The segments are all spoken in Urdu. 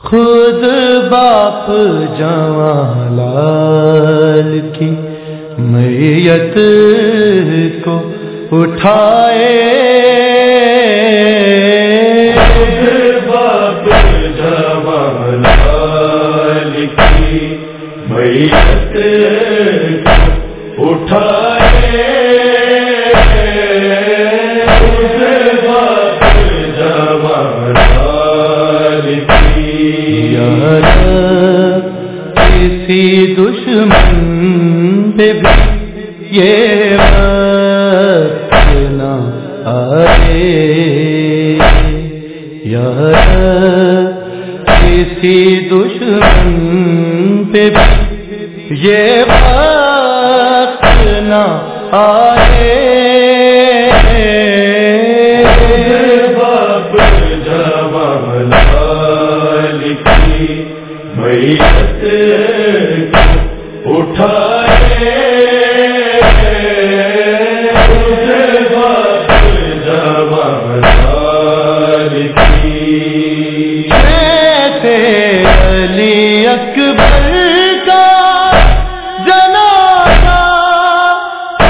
خود باپ جوالال کی میت کو اٹھائے کسی دشمن پہ بھی یہ وقت نہ آئے۔ یار کسی دشمن پہ بھی یہ وقت نہ آئے۔ اکبر کا جنازہ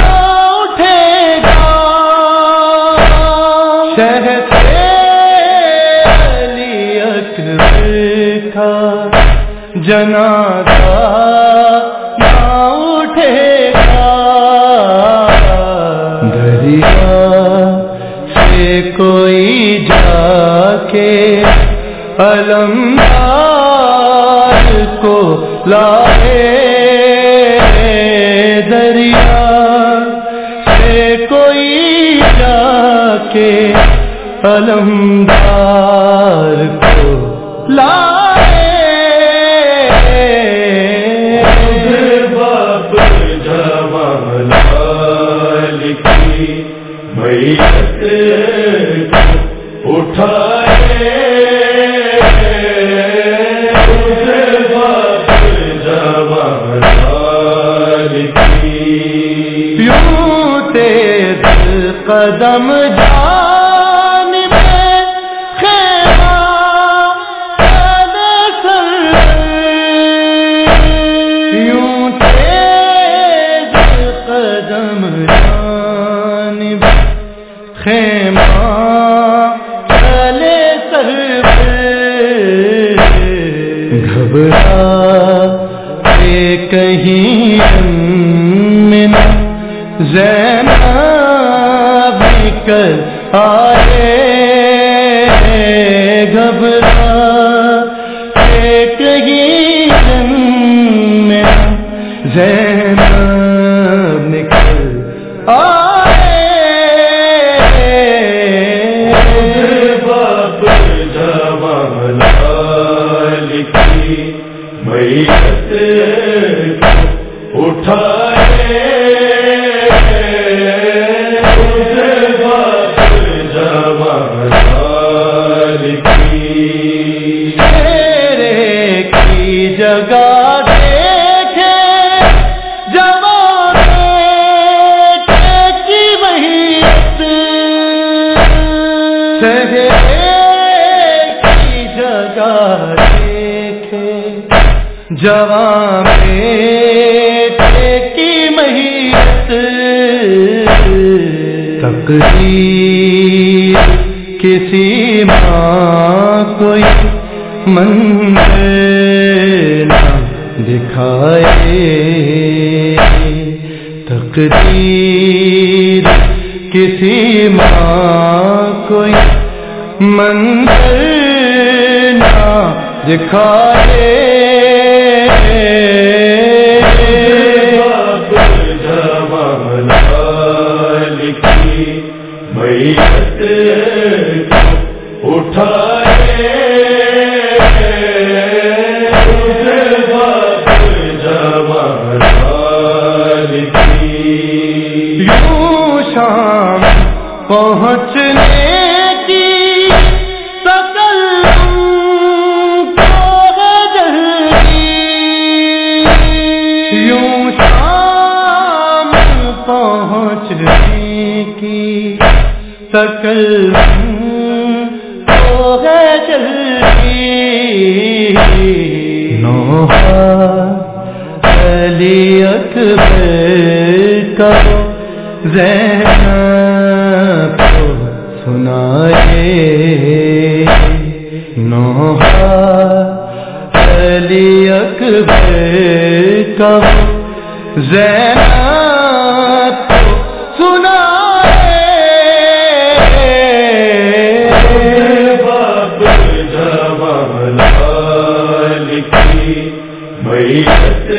اٹھے گا؟ شہر علی اکبر کا جنازہ اٹھے گا؟ دریا سے کوئی جا کے علمدار کو لائے دریا سے کوئی جا کے علمدار کو لائے باپ جوالال کی میت قدم جان میں خیمہ یوں تیز قدم جان میں خیمہ چلے سر گھبرا کہیں من کر آئے۔ تیرے کی جگہ دیکھے کی کی جگہ دیکھے جوان کی مہیت تقدیر کسی ماں کوئی منظر دکھائے تقدیر کسی ماں کوئی منظر نہ دکھائے۔ اٹھائے۔ یوں شام پہنچنے کی سکل یوں شام پہنچنے کی سکل تو ہے جلدی علی اکبر کا زینب کو سنائے۔ نوحہ علی اکبر کا زینب کو سنائے۔ باپ کی میت